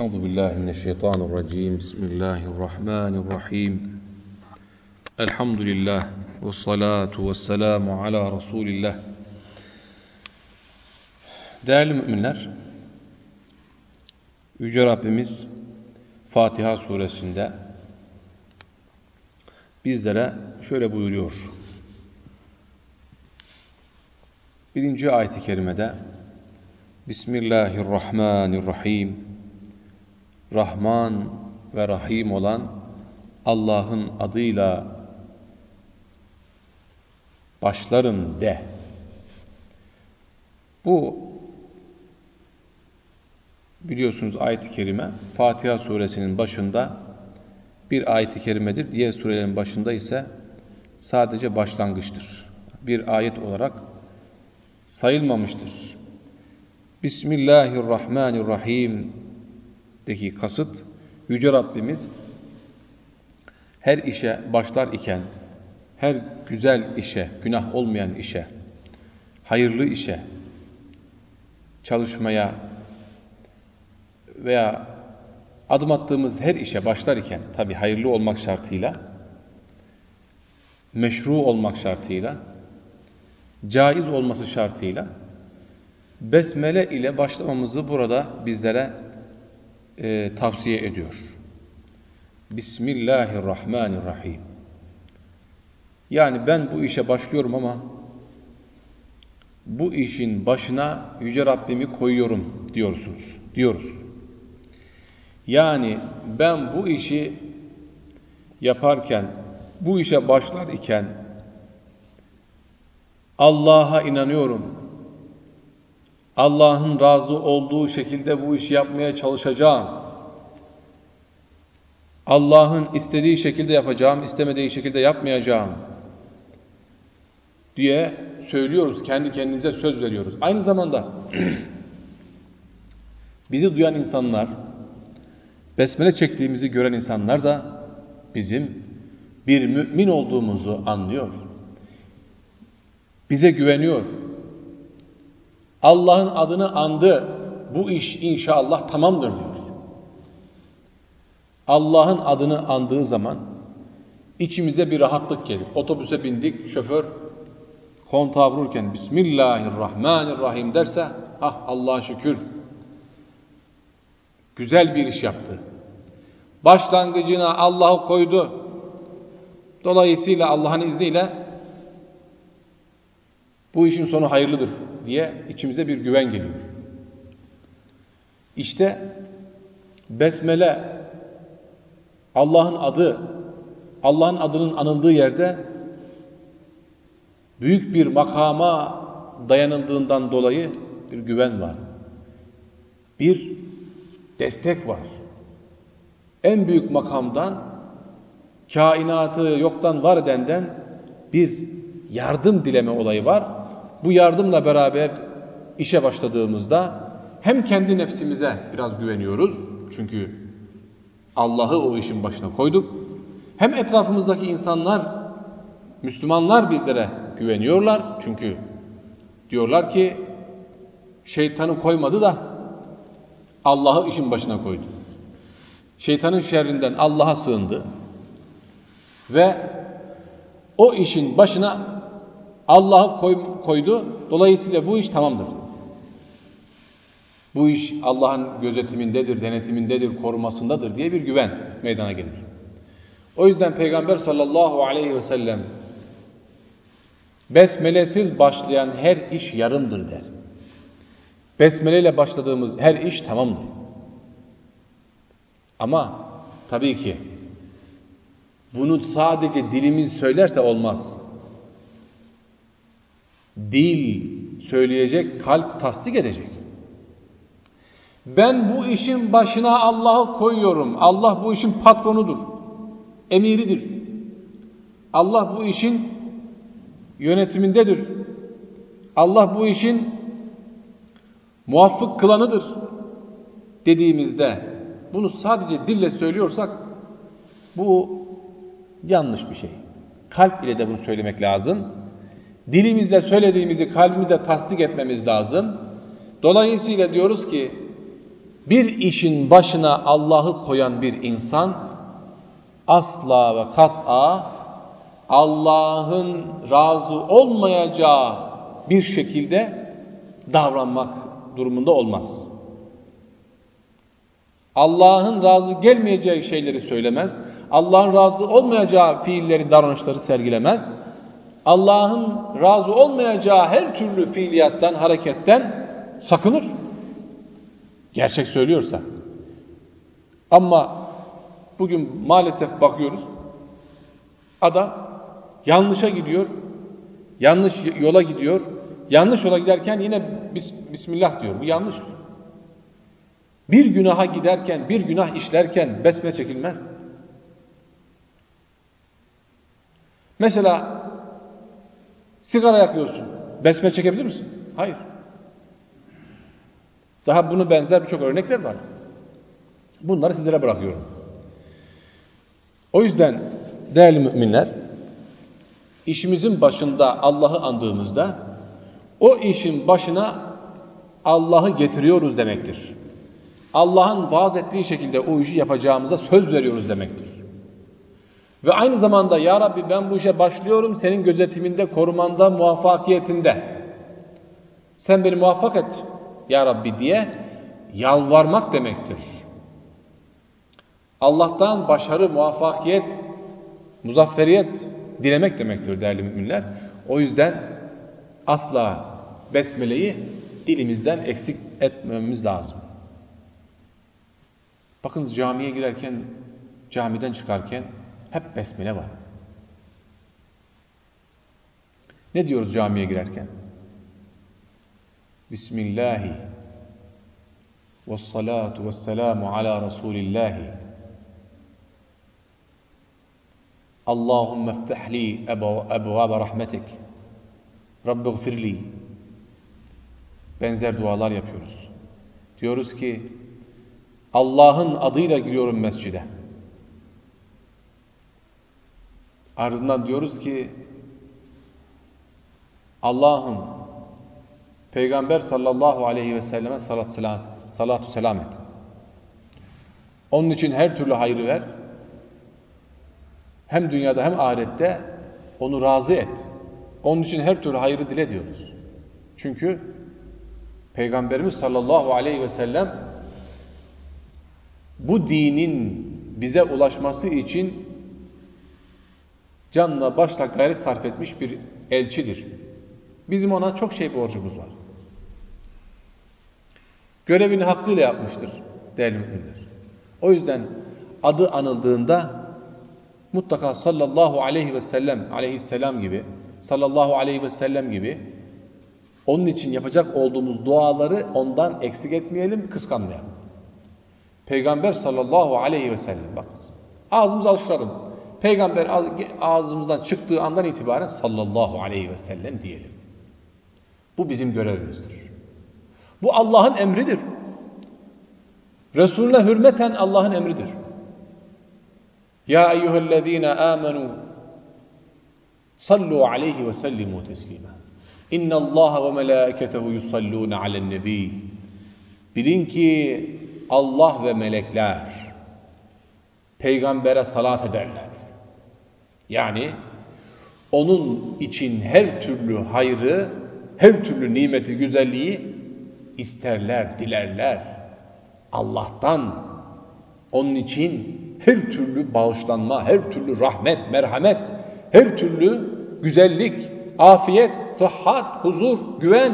أعوذ بالله من الشيطان الرجيم بسم الله الرحمن الرحيم الحمد لله والصلاة والسلام على رسول الله Değerli müminler, Yüce Rabbimiz Fatiha suresinde bizlere şöyle buyuruyor. Birinci ayet-i kerimede Bismillahirrahmanirrahim Rahman ve Rahim olan Allah'ın adıyla başlarım de. Bu biliyorsunuz ayet-i kerime Fatiha suresinin başında bir ayet-i kerimedir. Diğer surelerin başında ise sadece başlangıçtır. Bir ayet olarak sayılmamıştır. Bismillahirrahmanirrahim deki kasıt Yüce Rabbimiz her işe başlar iken her güzel işe, günah olmayan işe, hayırlı işe, çalışmaya veya adım attığımız her işe başlar iken tabi hayırlı olmak şartıyla meşru olmak şartıyla caiz olması şartıyla besmele ile başlamamızı burada bizlere e, tavsiye ediyor. Bismillahirrahmanirrahim. Yani ben bu işe başlıyorum ama bu işin başına Yüce Rabbimi koyuyorum diyorsunuz. Diyoruz. Yani ben bu işi yaparken, bu işe başlar iken Allah'a inanıyorum. Allah'ın razı olduğu şekilde bu işi yapmaya çalışacağım. Allah'ın istediği şekilde yapacağım, istemediği şekilde yapmayacağım diye söylüyoruz. Kendi kendimize söz veriyoruz. Aynı zamanda bizi duyan insanlar, besmele çektiğimizi gören insanlar da bizim bir mümin olduğumuzu anlıyor. Bize güveniyor. Allah'ın adını andı. Bu iş inşallah tamamdır diyor. Allah'ın adını andığı zaman içimize bir rahatlık gelir. Otobüse bindik, şoför kontağı vururken Bismillahirrahmanirrahim derse, ah Allah'a şükür güzel bir iş yaptı. Başlangıcına Allah'ı koydu. Dolayısıyla Allah'ın izniyle bu işin sonu hayırlıdır diye içimize bir güven geliyor. İşte besmele Allah'ın adı Allah'ın adının anıldığı yerde büyük bir makama dayanıldığından dolayı bir güven var. Bir destek var. En büyük makamdan kainatı yoktan var edenden bir yardım dileme olayı var. Bu yardımla beraber işe başladığımızda hem kendi nefsimize biraz güveniyoruz. Çünkü Allah'ı o işin başına koyduk. Hem etrafımızdaki insanlar, Müslümanlar bizlere güveniyorlar. Çünkü diyorlar ki şeytanı koymadı da Allah'ı işin başına koydu. Şeytanın şerrinden Allah'a sığındı. Ve o işin başına Allah'ı koy, koydu. Dolayısıyla bu iş tamamdır. Bu iş Allah'ın gözetimindedir, denetimindedir, korumasındadır diye bir güven meydana gelir. O yüzden Peygamber sallallahu aleyhi ve sellem besmelesiz başlayan her iş yarımdır der. Besmele ile başladığımız her iş tamamdır. Ama tabii ki bunu sadece dilimiz söylerse olmaz. Dil söyleyecek, kalp tasdik edecek. Ben bu işin başına Allah'ı koyuyorum. Allah bu işin patronudur. Emiridir. Allah bu işin yönetimindedir. Allah bu işin muvaffık kılanıdır dediğimizde bunu sadece dille söylüyorsak bu yanlış bir şey. Kalp ile de bunu söylemek lazım. Dilimizle söylediğimizi kalbimizle tasdik etmemiz lazım. Dolayısıyla diyoruz ki bir işin başına Allah'ı koyan bir insan asla ve kat'a Allah'ın razı olmayacağı bir şekilde davranmak durumunda olmaz. Allah'ın razı gelmeyeceği şeyleri söylemez. Allah'ın razı olmayacağı fiilleri, davranışları sergilemez. Allah'ın razı olmayacağı her türlü fiiliyattan, hareketten sakınır. Gerçek söylüyorsa. Ama bugün maalesef bakıyoruz. Adam yanlışa gidiyor. Yanlış yola gidiyor. Yanlış yola giderken yine bis, Bismillah diyor. Bu yanlış. Bir günaha giderken, bir günah işlerken besme çekilmez. Mesela sigara yakıyorsun. Besme çekebilir misin? Hayır. Daha bunu benzer birçok örnekler var. Bunları sizlere bırakıyorum. O yüzden değerli müminler, işimizin başında Allah'ı andığımızda o işin başına Allah'ı getiriyoruz demektir. Allah'ın vaaz ettiği şekilde o işi yapacağımıza söz veriyoruz demektir. Ve aynı zamanda Ya Rabbi ben bu işe başlıyorum senin gözetiminde, korumanda, muvaffakiyetinde. Sen beni muvaffak et Ya Rabbi diye yalvarmak demektir. Allah'tan başarı, muvaffakiyet, muzafferiyet dilemek demektir değerli müminler. O yüzden asla besmeleyi dilimizden eksik etmememiz lazım. Bakınız camiye girerken, camiden çıkarken hep besmele var. Ne diyoruz camiye girerken? Bismillahi ve salatu ve selamu ala Resulillahi Allahümme ftahli ebvâbe rahmetik Rabbi gfirli benzer dualar yapıyoruz. Diyoruz ki Allah'ın adıyla giriyorum mescide. Ardından diyoruz ki Allah'ın Peygamber sallallahu aleyhi ve selleme salat, salat, salatu selam et. Onun için her türlü hayrı ver. Hem dünyada hem ahirette onu razı et. Onun için her türlü hayrı dile diyoruz. Çünkü Peygamberimiz sallallahu aleyhi ve sellem bu dinin bize ulaşması için canla başla gayret sarf etmiş bir elçidir. Bizim ona çok şey borcumuz var. Görevini hakkıyla yapmıştır değerli müminler. O yüzden adı anıldığında mutlaka sallallahu aleyhi ve sellem aleyhisselam gibi sallallahu aleyhi ve sellem gibi onun için yapacak olduğumuz duaları ondan eksik etmeyelim, kıskanmayalım. Peygamber sallallahu aleyhi ve sellem bakın. Ağzımızı alıştıralım. Peygamber ağzımızdan çıktığı andan itibaren sallallahu aleyhi ve sellem diyelim. Bu bizim görevimizdir. Bu Allah'ın emridir. Resulüne hürmeten Allah'ın emridir. Ya eyyühellezine amenu sallu aleyhi ve sellimu teslima. İnna Allah ve melâiketehu yusallûne alen nebi. Bilin ki Allah ve melekler peygambere salat ederler. Yani onun için her türlü hayrı, her türlü nimeti, güzelliği isterler, dilerler. Allah'tan onun için her türlü bağışlanma, her türlü rahmet, merhamet, her türlü güzellik, afiyet, sıhhat, huzur, güven,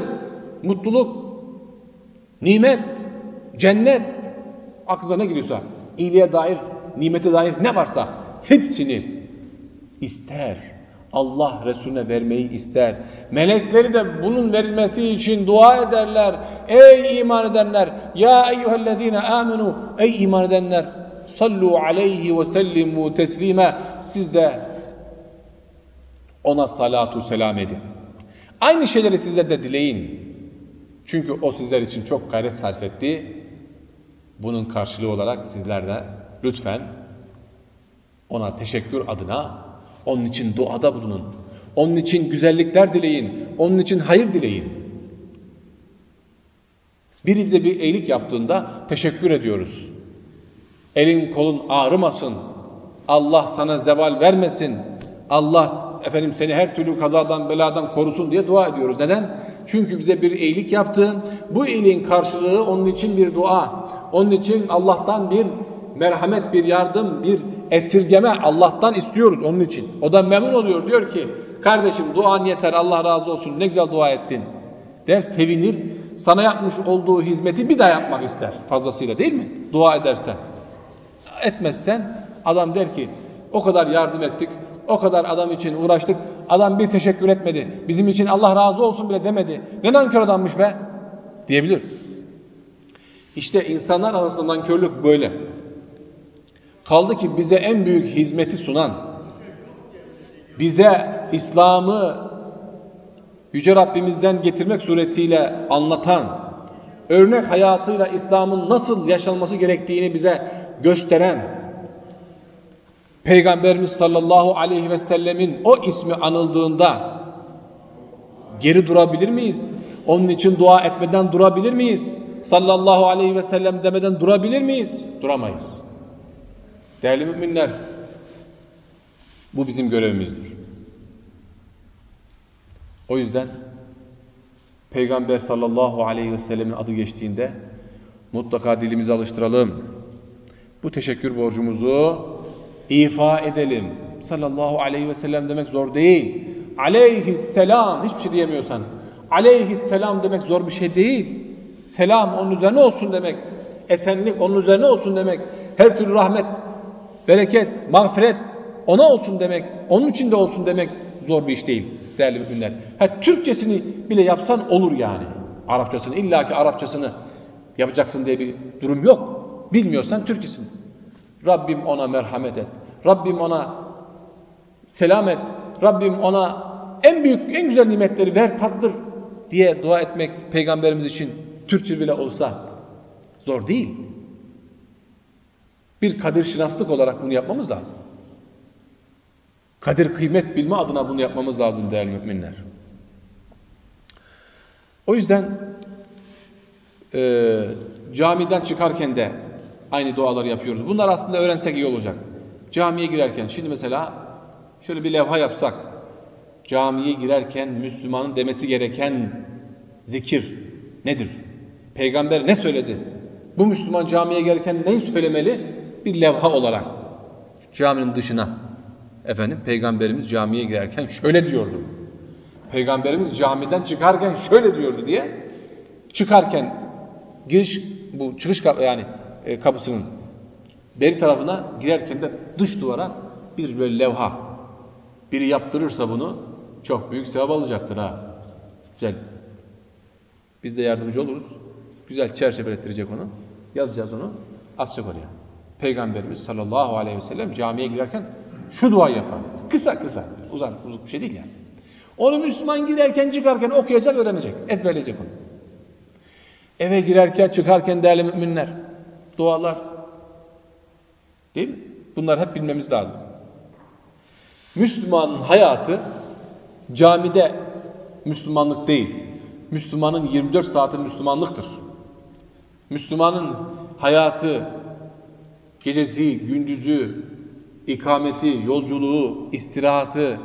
mutluluk, nimet, cennet, aklınıza ne geliyorsa, iyiliğe dair, nimete dair ne varsa hepsini ister. Allah Resulüne vermeyi ister. Melekleri de bunun verilmesi için dua ederler. Ey iman edenler! Ya eyyühellezine amenu! Ey iman edenler! Sallu aleyhi ve sellimu teslime! Siz de ona salatu selam edin. Aynı şeyleri sizler de dileyin. Çünkü o sizler için çok gayret sarf etti. Bunun karşılığı olarak sizler de lütfen ona teşekkür adına onun için duada bulunun. Onun için güzellikler dileyin. Onun için hayır dileyin. Biri bize bir iyilik yaptığında teşekkür ediyoruz. Elin kolun ağrımasın. Allah sana zeval vermesin. Allah efendim seni her türlü kazadan beladan korusun diye dua ediyoruz. Neden? Çünkü bize bir iyilik yaptın. Bu iyiliğin karşılığı onun için bir dua. Onun için Allah'tan bir merhamet, bir yardım, bir esirgeme Allah'tan istiyoruz onun için. O da memnun oluyor. Diyor ki kardeşim duan yeter Allah razı olsun ne güzel dua ettin. Der sevinir. Sana yapmış olduğu hizmeti bir daha yapmak ister fazlasıyla değil mi? Dua edersen. Etmezsen adam der ki o kadar yardım ettik. O kadar adam için uğraştık. Adam bir teşekkür etmedi. Bizim için Allah razı olsun bile demedi. Ne nankör adammış be? Diyebilir. İşte insanlar arasında nankörlük böyle. Kaldı ki bize en büyük hizmeti sunan, bize İslam'ı Yüce Rabbimizden getirmek suretiyle anlatan, örnek hayatıyla İslam'ın nasıl yaşanması gerektiğini bize gösteren, Peygamberimiz sallallahu aleyhi ve sellemin o ismi anıldığında geri durabilir miyiz? Onun için dua etmeden durabilir miyiz? Sallallahu aleyhi ve sellem demeden durabilir miyiz? Duramayız. Değerli müminler, bu bizim görevimizdir. O yüzden Peygamber sallallahu aleyhi ve sellemin adı geçtiğinde mutlaka dilimizi alıştıralım. Bu teşekkür borcumuzu ifa edelim. Sallallahu aleyhi ve sellem demek zor değil. Aleyhisselam hiçbir şey diyemiyorsan. Aleyhisselam demek zor bir şey değil. Selam onun üzerine olsun demek. Esenlik onun üzerine olsun demek. Her türlü rahmet, bereket, mağfiret ona olsun demek. Onun için de olsun demek zor bir iş değil değerli müminler. Ha, Türkçesini bile yapsan olur yani. Arapçasını illaki Arapçasını yapacaksın diye bir durum yok. Bilmiyorsan Türkçesini. Rabbim ona merhamet et. Rabbim ona selam et. Rabbim ona en büyük, en güzel nimetleri ver, tatdır diye dua etmek peygamberimiz için Türkçe bile olsa zor değil. Bir kadir şinaslık olarak bunu yapmamız lazım. Kadir kıymet bilme adına bunu yapmamız lazım değerli müminler. O yüzden e, camiden çıkarken de aynı duaları yapıyoruz. Bunlar aslında öğrensek iyi olacak. Camiye girerken şimdi mesela şöyle bir levha yapsak. Camiye girerken Müslümanın demesi gereken zikir nedir? Peygamber ne söyledi? Bu Müslüman camiye gelirken neyi söylemeli? Bir levha olarak caminin dışına Efendim peygamberimiz camiye girerken şöyle diyordu. Peygamberimiz camiden çıkarken şöyle diyordu diye çıkarken giriş bu çıkış kapı yani e, kapısının beri tarafına girerken de dış duvara bir böyle levha biri yaptırırsa bunu çok büyük sevap alacaktır ha. Güzel. Biz de yardımcı oluruz. Güzel çerçevelettirecek onu. Yazacağız onu. Asacak oraya. Peygamberimiz sallallahu aleyhi ve sellem camiye girerken şu duayı yapar. Kısa kısa. Uzan, uzun bir şey değil yani. Onu Müslüman girerken çıkarken okuyacak, öğrenecek. Ezberleyecek onu. Eve girerken çıkarken değerli müminler. Dualar. Değil mi? Bunlar hep bilmemiz lazım. Müslümanın hayatı camide Müslümanlık değil. Müslümanın 24 saati Müslümanlıktır. Müslümanın hayatı, gecesi, gündüzü, ikameti, yolculuğu, istirahatı,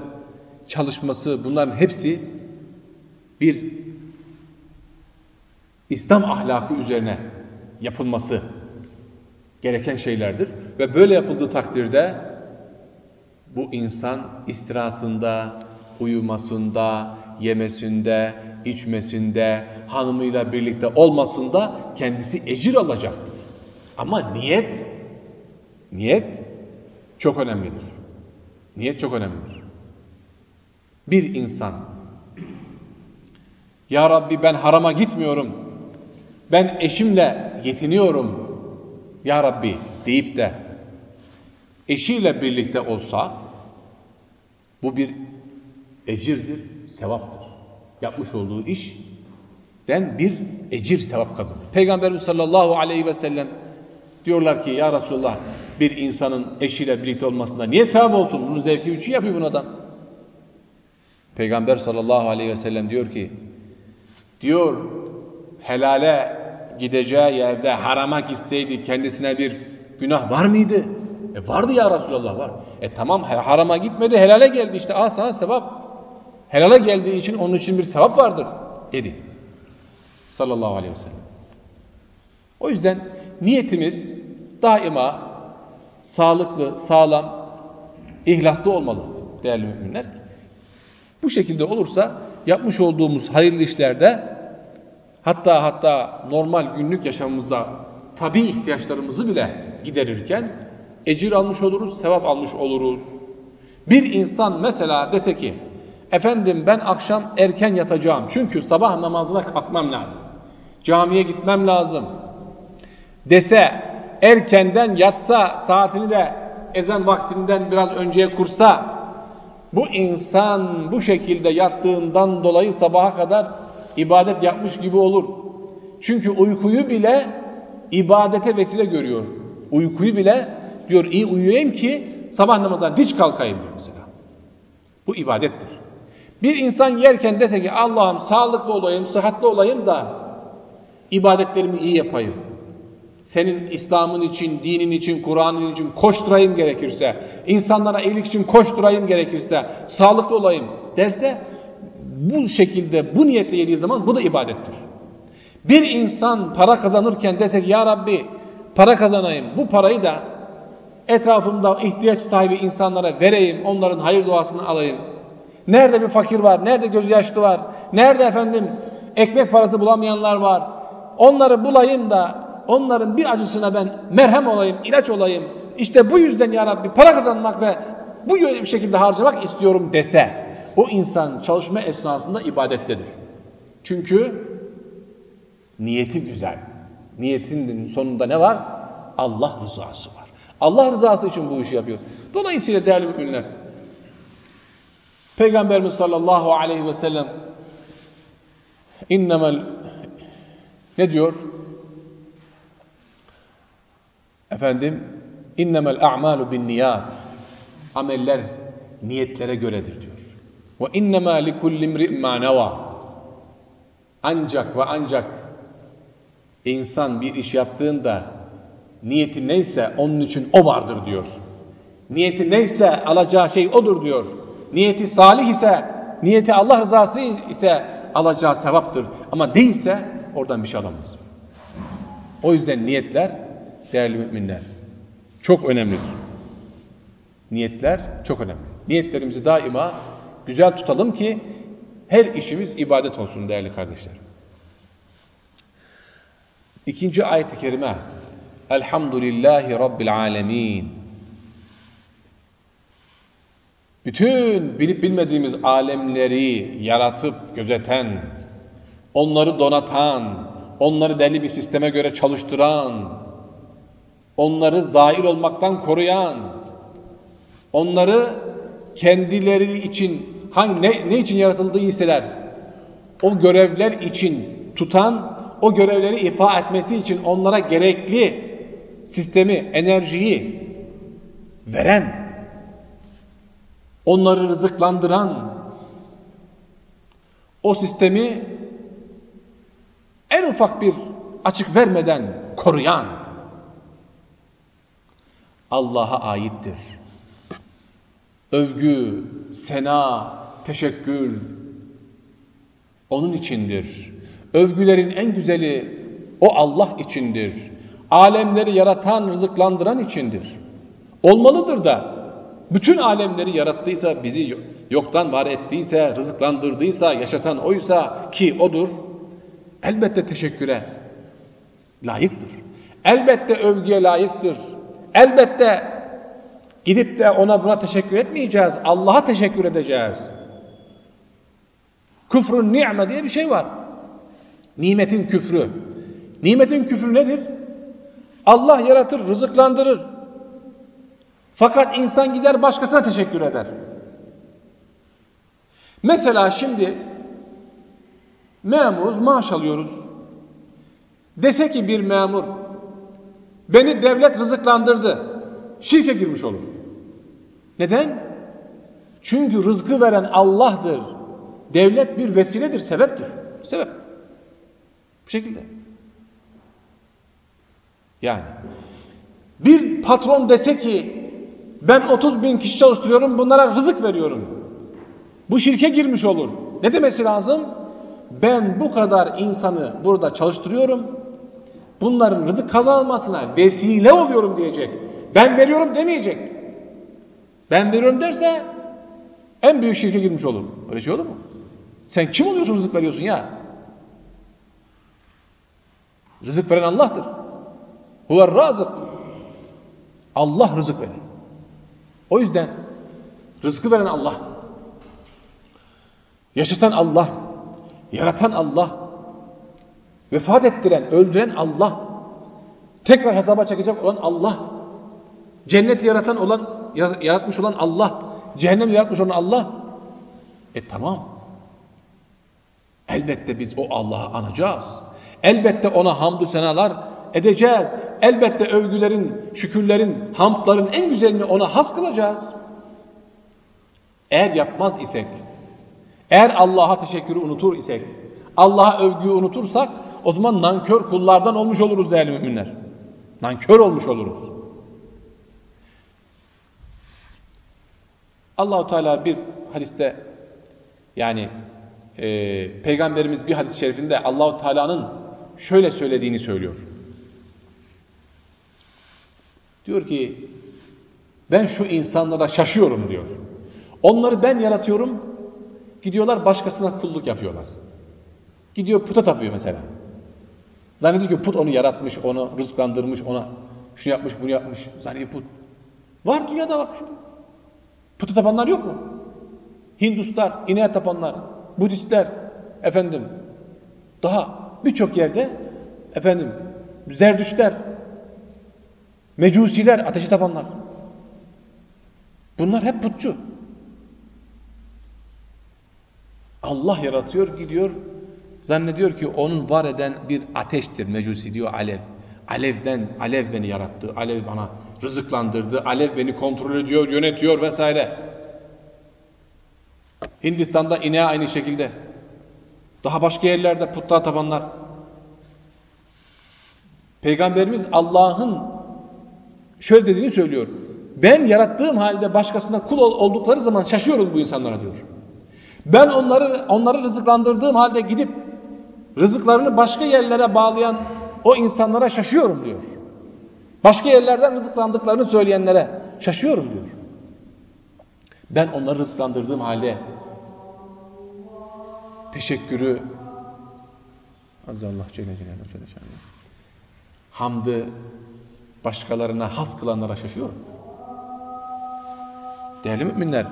çalışması bunların hepsi bir İslam ahlakı üzerine yapılması gereken şeylerdir. Ve böyle yapıldığı takdirde bu insan istirahatında, uyumasında, yemesinde, içmesinde, hanımıyla birlikte olmasında kendisi ecir alacaktır. Ama niyet, niyet çok önemlidir. Niyet çok önemlidir. Bir insan Ya Rabbi ben harama gitmiyorum. Ben eşimle yetiniyorum. Ya Rabbi deyip de eşiyle birlikte olsa bu bir ecirdir, sevaptır. Yapmış olduğu işten bir ecir sevap kazanır. Peygamberimiz sallallahu aleyhi ve sellem diyorlar ki ya Resulullah bir insanın eşiyle birlikte olmasında niye sevap olsun? Bunun zevki için yapıyor bunu adam. Peygamber sallallahu aleyhi ve sellem diyor ki diyor helale gideceği yerde harama gitseydi kendisine bir günah var mıydı? E vardı ya Resulallah var. E tamam harama gitmedi helale geldi işte al sana sevap. Helale geldiği için onun için bir sevap vardır dedi. Sallallahu aleyhi ve sellem. O yüzden niyetimiz daima sağlıklı, sağlam, ihlaslı olmalı değerli müminler. Bu şekilde olursa yapmış olduğumuz hayırlı işlerde hatta hatta normal günlük yaşamımızda tabi ihtiyaçlarımızı bile giderirken ecir almış oluruz, sevap almış oluruz. Bir insan mesela dese ki efendim ben akşam erken yatacağım çünkü sabah namazına kalkmam lazım. Camiye gitmem lazım dese erkenden yatsa saatini de ezan vaktinden biraz önceye kursa bu insan bu şekilde yattığından dolayı sabaha kadar ibadet yapmış gibi olur. Çünkü uykuyu bile ibadete vesile görüyor. Uykuyu bile diyor iyi uyuyayım ki sabah namazına diç kalkayım diyor mesela. Bu ibadettir. Bir insan yerken dese ki Allah'ım sağlıklı olayım, sıhhatli olayım da ibadetlerimi iyi yapayım senin İslam'ın için, dinin için, Kur'an'ın için koşturayım gerekirse, insanlara iyilik için koşturayım gerekirse, sağlıklı olayım derse bu şekilde bu niyetle yediği zaman bu da ibadettir. Bir insan para kazanırken desek ya Rabbi para kazanayım bu parayı da etrafımda ihtiyaç sahibi insanlara vereyim onların hayır duasını alayım. Nerede bir fakir var, nerede gözü yaşlı var, nerede efendim ekmek parası bulamayanlar var. Onları bulayım da onların bir acısına ben merhem olayım, ilaç olayım. İşte bu yüzden ya Rabbi para kazanmak ve bu şekilde harcamak istiyorum dese o insan çalışma esnasında ibadettedir. Çünkü niyeti güzel. Niyetinin sonunda ne var? Allah rızası var. Allah rızası için bu işi yapıyor. Dolayısıyla değerli müminler Peygamberimiz sallallahu aleyhi ve sellem innemel ne diyor? Efendim innemel a'malu bin niyat. Ameller niyetlere göredir diyor. Ve innema li kulli imri'in ma neva. Ancak ve ancak insan bir iş yaptığında niyeti neyse onun için o vardır diyor. Niyeti neyse alacağı şey odur diyor. Niyeti salih ise, niyeti Allah rızası ise alacağı sevaptır. Ama değilse oradan bir şey alamaz. O yüzden niyetler değerli müminler. Çok önemlidir. Niyetler çok önemli. Niyetlerimizi daima güzel tutalım ki her işimiz ibadet olsun değerli kardeşler. İkinci ayet-i kerime Elhamdülillahi Rabbil alemin Bütün bilip bilmediğimiz alemleri yaratıp gözeten, onları donatan, onları belli bir sisteme göre çalıştıran, onları zail olmaktan koruyan, onları kendileri için hangi ne, ne için yaratıldığı hisseler, o görevler için tutan, o görevleri ifa etmesi için onlara gerekli sistemi, enerjiyi veren, onları rızıklandıran, o sistemi en ufak bir açık vermeden koruyan, Allah'a aittir. Övgü, sena, teşekkür onun içindir. Övgülerin en güzeli o Allah içindir. Alemleri yaratan, rızıklandıran içindir. Olmalıdır da bütün alemleri yarattıysa, bizi yoktan var ettiyse, rızıklandırdıysa, yaşatan oysa ki odur, elbette teşekküre layıktır. Elbette övgüye layıktır. Elbette gidip de ona buna teşekkür etmeyeceğiz. Allah'a teşekkür edeceğiz. Küfrün ni'me diye bir şey var. Nimetin küfrü. Nimetin küfrü nedir? Allah yaratır, rızıklandırır. Fakat insan gider başkasına teşekkür eder. Mesela şimdi memuruz, maaş alıyoruz. Dese ki bir memur, Beni devlet rızıklandırdı. Şirke girmiş olur. Neden? Çünkü rızkı veren Allah'dır. Devlet bir vesiledir, sebeptir. Sebep. Bu şekilde. Yani bir patron dese ki ben 30 bin kişi çalıştırıyorum bunlara rızık veriyorum. Bu şirke girmiş olur. Ne demesi lazım? Ben bu kadar insanı burada çalıştırıyorum. Bunların rızık kazanmasına vesile oluyorum diyecek. Ben veriyorum demeyecek. Ben veriyorum derse en büyük şirke girmiş olur. Öyle şey olur mu? Sen kim oluyorsun rızık veriyorsun ya? Rızık veren Allah'tır. Huve razık. Allah rızık verir. O yüzden rızkı veren Allah. Yaşatan Allah. Yaratan Allah. Vefat ettiren, öldüren Allah. Tekrar hesaba çekecek olan Allah. Cenneti yaratan olan, yaratmış olan Allah. Cehennem yaratmış olan Allah. E tamam. Elbette biz o Allah'ı anacağız. Elbette ona hamdü senalar edeceğiz. Elbette övgülerin, şükürlerin, hamdların en güzelini ona has kılacağız. Eğer yapmaz isek, eğer Allah'a teşekkürü unutur isek, Allah'a övgüyü unutursak o zaman nankör kullardan olmuş oluruz değerli müminler. Nankör olmuş oluruz. Allahu Teala bir hadiste yani e, peygamberimiz bir hadis-i şerifinde Allahu Teala'nın şöyle söylediğini söylüyor. Diyor ki ben şu insanlara şaşıyorum diyor. Onları ben yaratıyorum. Gidiyorlar başkasına kulluk yapıyorlar. Gidiyor puta tapıyor mesela. Zannediyor ki put onu yaratmış, onu rızklandırmış, ona şunu yapmış, bunu yapmış. Zannediyor put. Var dünyada bak şunu. Puta tapanlar yok mu? Hinduslar, ineğe tapanlar, Budistler, efendim daha birçok yerde efendim Zerdüşler, Mecusiler, ateşi tapanlar. Bunlar hep putçu. Allah yaratıyor, gidiyor, zannediyor ki onun var eden bir ateştir. Mecusi diyor alev. Alevden, alev beni yarattı, alev bana rızıklandırdı, alev beni kontrol ediyor, yönetiyor vesaire. Hindistan'da ineğe aynı şekilde. Daha başka yerlerde putluğa tabanlar. Peygamberimiz Allah'ın şöyle dediğini söylüyor. Ben yarattığım halde başkasına kul oldukları zaman şaşıyorum bu insanlara diyor. Ben onları onları rızıklandırdığım halde gidip rızıklarını başka yerlere bağlayan o insanlara şaşıyorum diyor. Başka yerlerden rızıklandıklarını söyleyenlere şaşıyorum diyor. Ben onları rızıklandırdığım halde teşekkürü Azze Allah Celle Celaluhu Celle Hamdı başkalarına has kılanlara şaşıyorum. Değerli müminler,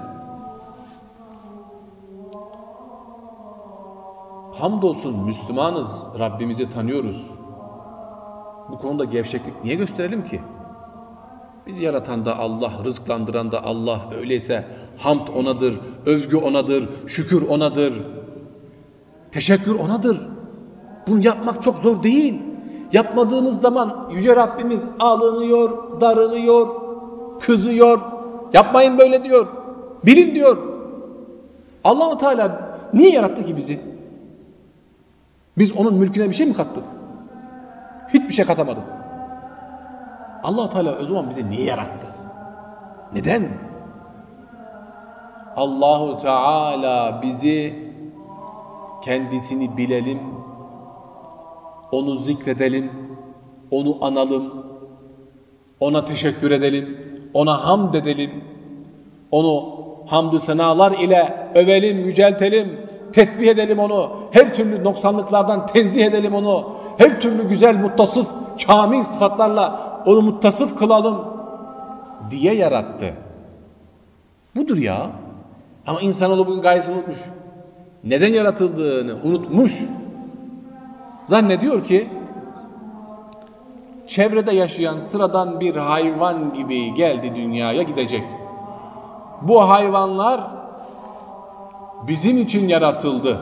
hamdolsun Müslümanız, Rabbimizi tanıyoruz. Bu konuda gevşeklik niye gösterelim ki? Bizi yaratan da Allah, rızklandıran da Allah. Öyleyse hamd onadır, övgü onadır, şükür onadır. Teşekkür onadır. Bunu yapmak çok zor değil. Yapmadığımız zaman Yüce Rabbimiz alınıyor, darılıyor, kızıyor. Yapmayın böyle diyor. Bilin diyor. Allahu Teala niye yarattı ki bizi? Biz onun mülküne bir şey mi kattık? Hiçbir şey katamadık. allah Teala o zaman bizi niye yarattı? Neden? Allahu Teala bizi kendisini bilelim, onu zikredelim, onu analım, ona teşekkür edelim, ona hamd edelim, onu hamdü senalar ile övelim, yüceltelim, tesbih edelim onu, her türlü noksanlıklardan tenzih edelim onu, her türlü güzel, muttasıf, kamil sıfatlarla onu muttasıf kılalım diye yarattı. Budur ya. Ama insanoğlu bugün gayesini unutmuş neden yaratıldığını unutmuş. Zannediyor ki çevrede yaşayan sıradan bir hayvan gibi geldi dünyaya gidecek. Bu hayvanlar bizim için yaratıldı.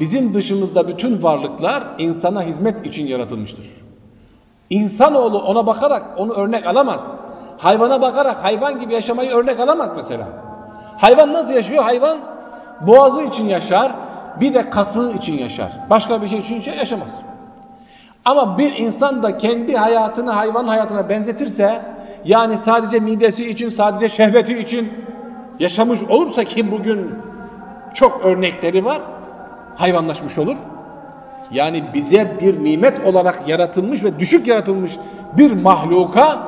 Bizim dışımızda bütün varlıklar insana hizmet için yaratılmıştır. İnsanoğlu ona bakarak onu örnek alamaz. Hayvana bakarak hayvan gibi yaşamayı örnek alamaz mesela. Hayvan nasıl yaşıyor? Hayvan boğazı için yaşar, bir de kasığı için yaşar. Başka bir şey için yaşamaz. Ama bir insan da kendi hayatını hayvan hayatına benzetirse yani sadece midesi için sadece şehveti için yaşamış olursa ki bugün çok örnekleri var hayvanlaşmış olur. Yani bize bir nimet olarak yaratılmış ve düşük yaratılmış bir mahluka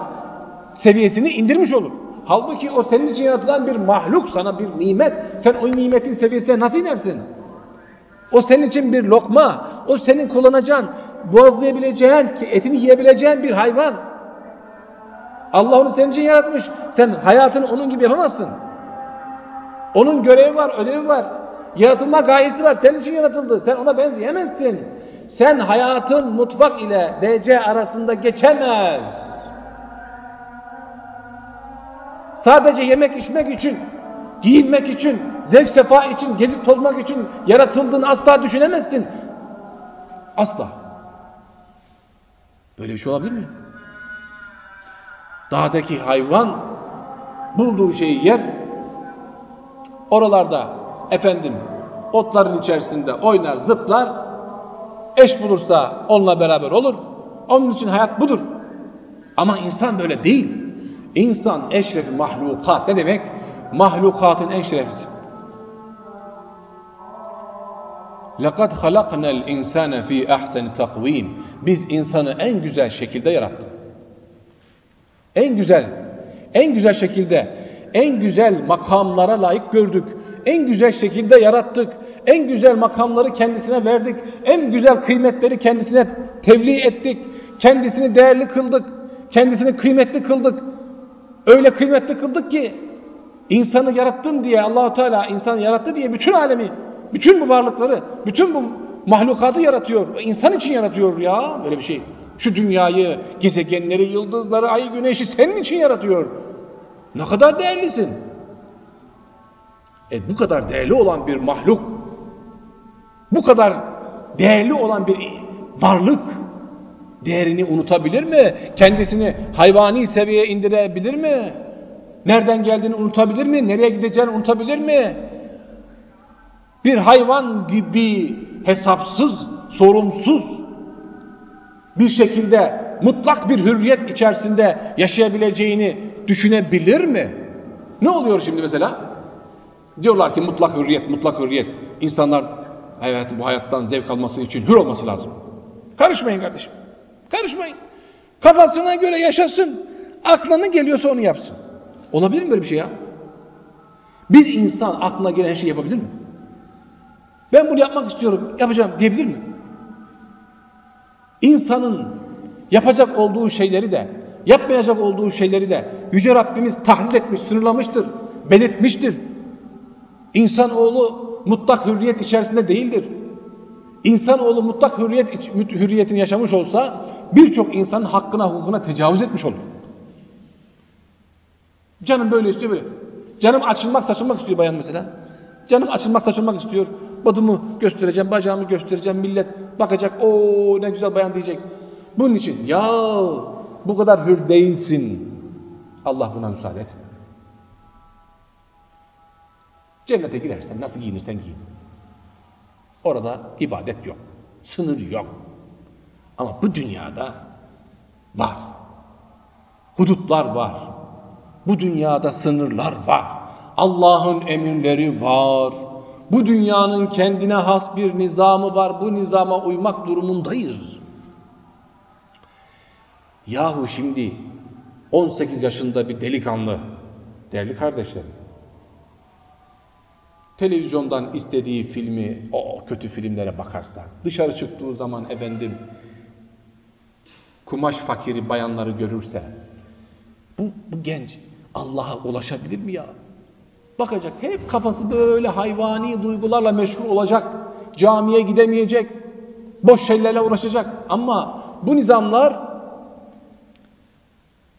seviyesini indirmiş olur. Halbuki o senin için yaratılan bir mahluk sana bir nimet. Sen o nimetin seviyesine nasıl inersin? O senin için bir lokma, o senin kullanacağın, boğazlayabileceğin, etini yiyebileceğin bir hayvan. Allah onu senin için yaratmış. Sen hayatını onun gibi yapamazsın. Onun görevi var, ödevi var. Yaratılma gayesi var. Senin için yaratıldı. Sen ona benzeyemezsin. Sen hayatın mutfak ile DC arasında geçemez. Sadece yemek içmek için, giyinmek için, zevk sefa için, gezip tozmak için yaratıldığını asla düşünemezsin. Asla. Böyle bir şey olabilir mi? Dağdaki hayvan bulduğu şeyi yer. Oralarda efendim otların içerisinde oynar, zıplar. Eş bulursa onunla beraber olur. Onun için hayat budur. Ama insan böyle değil. İnsan eşrefi mahlukat. Ne demek? Mahlukatın en şereflisi. لَقَدْ خَلَقْنَا الْاِنْسَانَ ف۪ي اَحْسَنِ تَقْو۪يمٍ Biz insanı en güzel şekilde yarattık. En güzel, en güzel şekilde, en güzel makamlara layık gördük. En güzel şekilde yarattık. En güzel makamları kendisine verdik. En güzel kıymetleri kendisine tebliğ ettik. Kendisini değerli kıldık. Kendisini kıymetli kıldık. Öyle kıymetli kıldık ki insanı yarattım diye Allahu Teala insanı yarattı diye bütün alemi, bütün bu varlıkları, bütün bu mahlukatı yaratıyor. İnsan için yaratıyor ya böyle bir şey. Şu dünyayı, gezegenleri, yıldızları, ayı, güneşi senin için yaratıyor. Ne kadar değerlisin. E bu kadar değerli olan bir mahluk, bu kadar değerli olan bir varlık değerini unutabilir mi? Kendisini hayvani seviyeye indirebilir mi? Nereden geldiğini unutabilir mi? Nereye gideceğini unutabilir mi? Bir hayvan gibi hesapsız, sorumsuz bir şekilde mutlak bir hürriyet içerisinde yaşayabileceğini düşünebilir mi? Ne oluyor şimdi mesela? Diyorlar ki mutlak hürriyet, mutlak hürriyet. İnsanlar hayatı bu hayattan zevk alması için hür olması lazım. Karışmayın kardeşim. Karışmayın. Kafasına göre yaşasın. Aklına geliyorsa onu yapsın. Olabilir mi böyle bir şey ya? Bir insan aklına gelen her şeyi yapabilir mi? Ben bunu yapmak istiyorum, yapacağım diyebilir mi? İnsanın yapacak olduğu şeyleri de, yapmayacak olduğu şeyleri de Yüce Rabbimiz tahlil etmiş, sınırlamıştır, belirtmiştir. İnsanoğlu mutlak hürriyet içerisinde değildir. İnsanoğlu mutlak hürriyet, hürriyetini yaşamış olsa birçok insanın hakkına, hukukuna tecavüz etmiş olur. Canım böyle istiyor böyle. Canım açılmak, saçılmak istiyor bayan mesela. Canım açılmak, saçılmak istiyor. Bodumu göstereceğim, bacağımı göstereceğim. Millet bakacak, o ne güzel bayan diyecek. Bunun için ya bu kadar hür değilsin. Allah buna müsaade etmiyor. Cennete girersen nasıl giyinirsen giyin. Orada ibadet yok. Sınır yok. Ama bu dünyada var. Hudutlar var. Bu dünyada sınırlar var. Allah'ın emirleri var. Bu dünyanın kendine has bir nizamı var. Bu nizama uymak durumundayız. Yahu şimdi 18 yaşında bir delikanlı, değerli kardeşlerim, televizyondan istediği filmi, o kötü filmlere bakarsa, dışarı çıktığı zaman efendim kumaş fakiri bayanları görürse, bu, bu genç Allah'a ulaşabilir mi ya? Bakacak hep kafası böyle hayvani duygularla meşgul olacak, camiye gidemeyecek, boş şeylerle uğraşacak. Ama bu nizamlar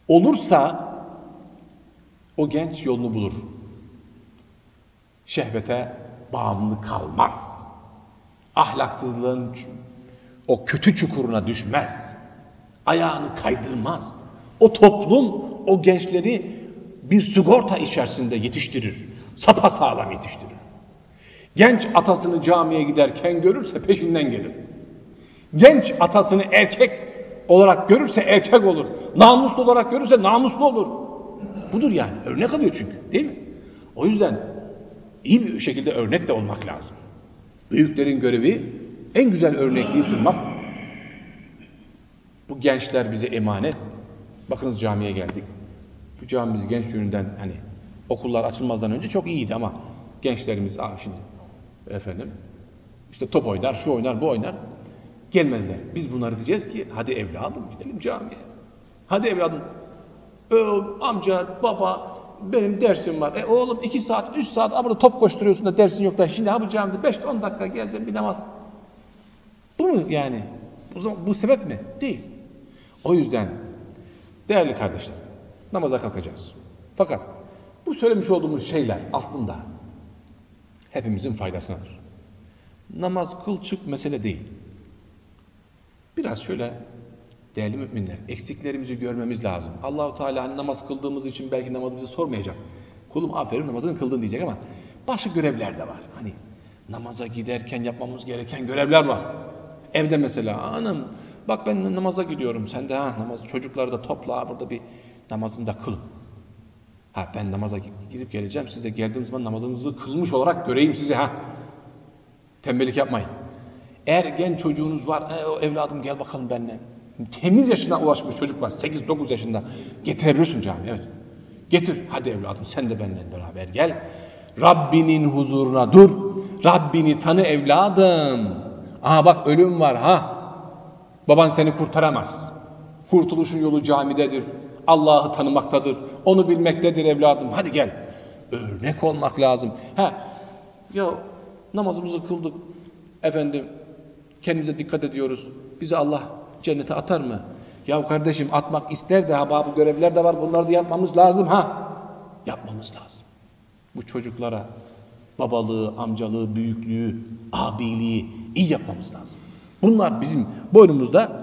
olursa o genç yolunu bulur şehvete bağımlı kalmaz. Ahlaksızlığın o kötü çukuruna düşmez. Ayağını kaydırmaz. O toplum o gençleri bir sigorta içerisinde yetiştirir. Sapa sağlam yetiştirir. Genç atasını camiye giderken görürse peşinden gelir. Genç atasını erkek olarak görürse erkek olur. Namuslu olarak görürse namuslu olur. Budur yani. Örnek alıyor çünkü. Değil mi? O yüzden iyi bir şekilde örnek de olmak lazım. Büyüklerin görevi en güzel örnekliği sunmak. Bu gençler bize emanet. Bakınız camiye geldik. Bu camimiz genç yönünden hani okullar açılmazdan önce çok iyiydi ama gençlerimiz ah şimdi efendim işte top oynar, şu oynar, bu oynar. Gelmezler. Biz bunları diyeceğiz ki hadi evladım gidelim camiye. Hadi evladım. Ee, amca, baba benim dersim var. E oğlum iki saat, üç saat burada top koşturuyorsun da dersin yok da şimdi bu camide beş on dakika geleceğim bir namaz. Bu mu yani? Bu, bu sebep mi? Değil. O yüzden değerli kardeşler namaza kalkacağız. Fakat bu söylemiş olduğumuz şeyler aslında hepimizin faydasınadır. Namaz kıl çık mesele değil. Biraz şöyle değerli müminler eksiklerimizi görmemiz lazım. Allahu Teala hani namaz kıldığımız için belki namazımızı sormayacak. Kulum aferin namazını kıldın diyecek ama başka görevler de var. Hani namaza giderken yapmamız gereken görevler var. Evde mesela anam bak ben namaza gidiyorum. Sen de ha namaz çocukları da topla burada bir namazını da kıl. Ha ben namaza gidip geleceğim. Siz de geldiğim zaman namazınızı kılmış olarak göreyim sizi ha. Tembellik yapmayın. Eğer genç çocuğunuz var, e, evladım gel bakalım benimle. Temiz yaşına ulaşmış çocuk var, 8-9 yaşında. Getirebilirsin cami, evet. Getir, hadi evladım sen de benimle beraber gel. Rabbinin huzuruna dur. Rabbini tanı evladım. Aha bak ölüm var ha. Baban seni kurtaramaz. Kurtuluşun yolu camidedir. Allah'ı tanımaktadır. Onu bilmektedir evladım. Hadi gel. Örnek olmak lazım. Ha. Ya namazımızı kıldık. Efendim kendimize dikkat ediyoruz. Bizi Allah cennete atar mı? Ya kardeşim atmak ister de ha bu görevler de var. Bunları da yapmamız lazım ha. Yapmamız lazım. Bu çocuklara babalığı, amcalığı, büyüklüğü, abiliği iyi yapmamız lazım. Bunlar bizim boynumuzda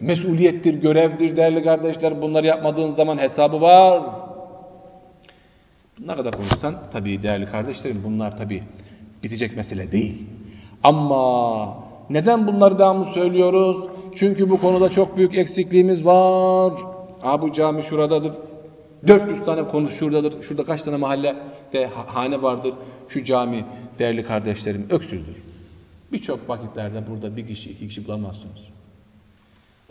mesuliyettir, görevdir değerli kardeşler. Bunları yapmadığın zaman hesabı var. Ne kadar konuşsan tabii değerli kardeşlerim bunlar tabii bitecek mesele değil. Ama neden bunları devamlı söylüyoruz? Çünkü bu konuda çok büyük eksikliğimiz var. Ha bu cami şuradadır. 400 tane konu şuradadır. Şurada kaç tane mahalle de hane vardır. Şu cami değerli kardeşlerim öksüzdür. Birçok vakitlerde burada bir kişi iki kişi bulamazsınız.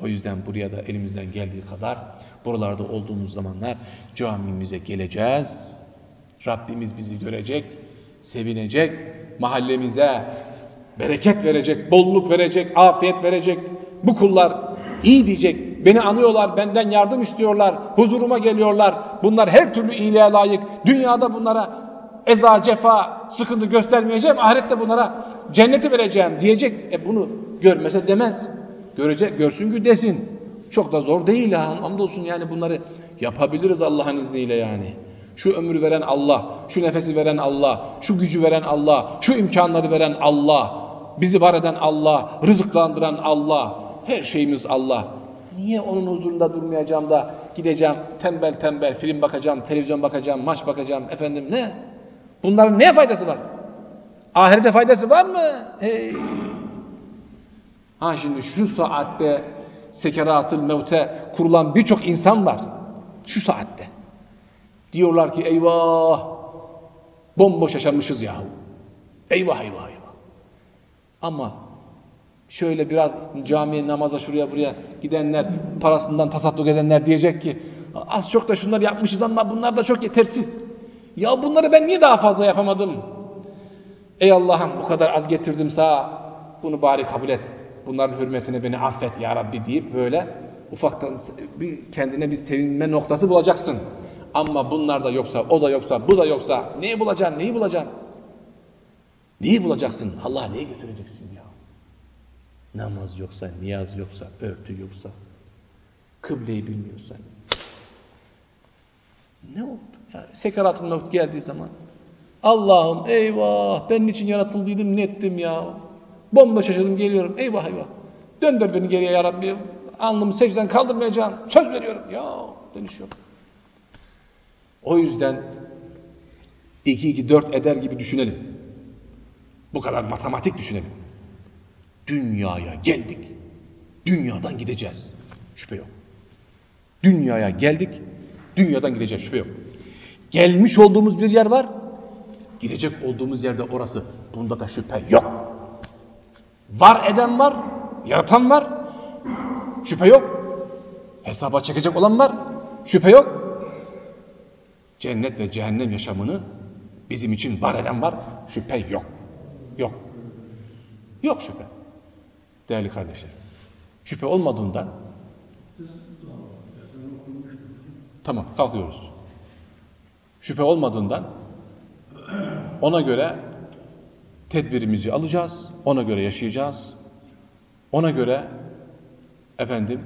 O yüzden buraya da elimizden geldiği kadar buralarda olduğumuz zamanlar camimize geleceğiz. Rabbimiz bizi görecek, sevinecek, mahallemize bereket verecek, bolluk verecek, afiyet verecek. Bu kullar iyi diyecek, beni anıyorlar, benden yardım istiyorlar, huzuruma geliyorlar. Bunlar her türlü iyiliğe layık. Dünyada bunlara eza, cefa, sıkıntı göstermeyeceğim. Ahirette bunlara cenneti vereceğim diyecek. E bunu görmese demez. Görecek, görsün ki desin. Çok da zor değil ha. Hamdolsun yani bunları yapabiliriz Allah'ın izniyle yani. Şu ömrü veren Allah, şu nefesi veren Allah, şu gücü veren Allah, şu imkanları veren Allah, bizi var eden Allah, rızıklandıran Allah, her şeyimiz Allah. Niye onun huzurunda durmayacağım da gideceğim tembel tembel film bakacağım, televizyon bakacağım, maç bakacağım efendim ne? Bunların ne faydası var? Ahirete faydası var mı? Hey. Ha şimdi şu saatte sekeratül mevte kurulan birçok insan var. Şu saatte. Diyorlar ki eyvah bomboş yaşamışız yahu. Eyvah eyvah eyvah. Ama şöyle biraz camiye namaza şuraya buraya gidenler parasından tasadduk edenler diyecek ki az çok da şunları yapmışız ama bunlar da çok yetersiz. Ya bunları ben niye daha fazla yapamadım? Ey Allah'ım bu kadar az getirdim sağ bunu bari kabul et. Bunların hürmetine beni affet ya Rabbi deyip böyle ufaktan bir kendine bir sevinme noktası bulacaksın. Ama bunlar da yoksa, o da yoksa, bu da yoksa neyi bulacaksın, neyi bulacaksın? Neyi bulacaksın? Allah neyi götüreceksin ya? Namaz yoksa, niyaz yoksa, örtü yoksa, kıbleyi bilmiyorsan. Ne oldu? Yani sekaratın mevt geldiği zaman Allah'ım eyvah ben niçin yaratıldıydım ne ettim ya? Bomba şaşırdım geliyorum eyvah eyvah. Döndür beni geriye ya Rabbi. Alnımı secden kaldırmayacağım. Söz veriyorum. Ya dönüş yok. O yüzden 2 2 4 eder gibi düşünelim. Bu kadar matematik düşünelim. Dünyaya geldik. Dünyadan gideceğiz. Şüphe yok. Dünyaya geldik. Dünyadan gideceğiz. Şüphe yok. Gelmiş olduğumuz bir yer var. Gidecek olduğumuz yerde orası. Bunda da şüphe yok. Var eden var. Yaratan var. Şüphe yok. Hesaba çekecek olan var. Şüphe yok. Cennet ve cehennem yaşamını bizim için var eden var. Şüphe yok. Yok. Yok şüphe. Değerli kardeşlerim. Şüphe olmadığından tamam kalkıyoruz. Şüphe olmadığından ona göre tedbirimizi alacağız. Ona göre yaşayacağız. Ona göre efendim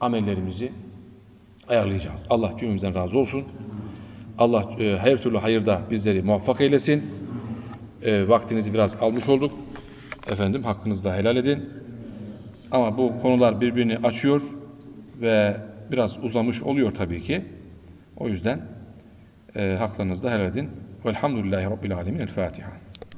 amellerimizi ayarlayacağız. Allah cümlemizden razı olsun. Allah e, her türlü hayırda bizleri muvaffak eylesin. E, vaktinizi biraz almış olduk. Efendim hakkınızı da helal edin. Ama bu konular birbirini açıyor ve biraz uzamış oluyor tabii ki. O yüzden e, haklarınızı da helal edin. Velhamdülillahi Rabbil Alemin. El Fatiha.